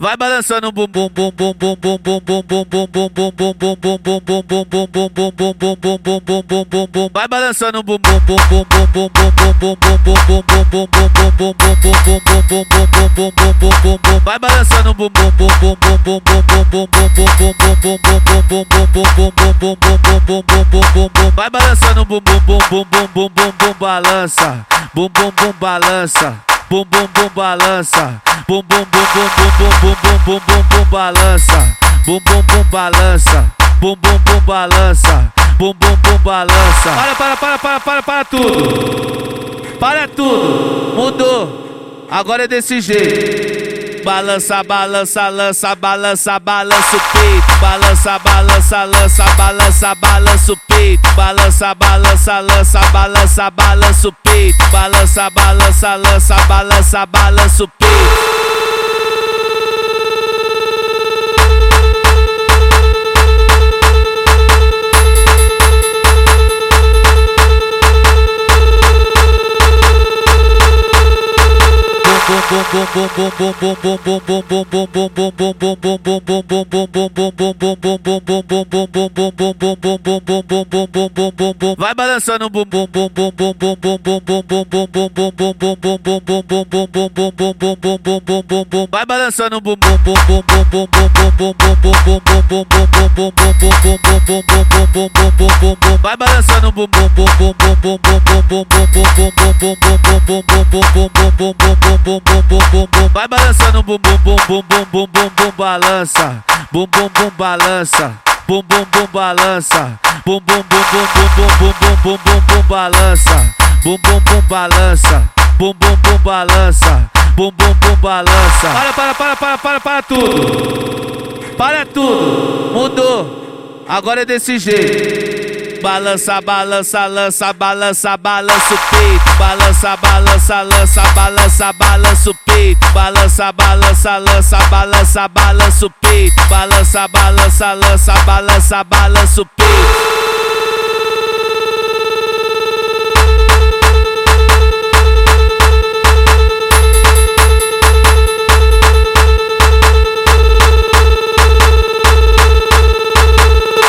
Vai balançando o bumbum Vai balançando o bumbum Vai balançando o bumbum Vai balançando o bumbum bum bum bum bum bum bum balança Bum bum bum balança Bum bum bum balança Bum bum bum bum bum bum bum bum bum bum balança Bum bum bum balança Bum bum bum balança Bum bum bum balança Para para para para para para tudo Para tudo. Mudou. Agora é desse jeito. Balança, balança, lança, balança, balança o peito, balança, balança, lança, balança, balança o peito, balança, balança, lança, balança, balança o peito, balança, balança, lança, balança, balança o peito. Vai balançando o bumbum Vai balançando o bumbum Vai balançando o bumbum Vai balançando bum bum bum bum bum bum bum bum balança. Bum bum bum balança. Bum bum bum balança. Bum bum bum bum bum bum bum bum bum bum balança. Bum bum bum balança. Bum bum bum balança. Bum bum bum balança. Para para para para para para tudo. Para tudo. Mudou. Agora é desse jeito balança, balança, lança, balança, balança o peito, balança, balança, lança, balança, balança o peito, balança, balança, lança, balança, balança o peito, balança, balança, lança, balança, balança o peito.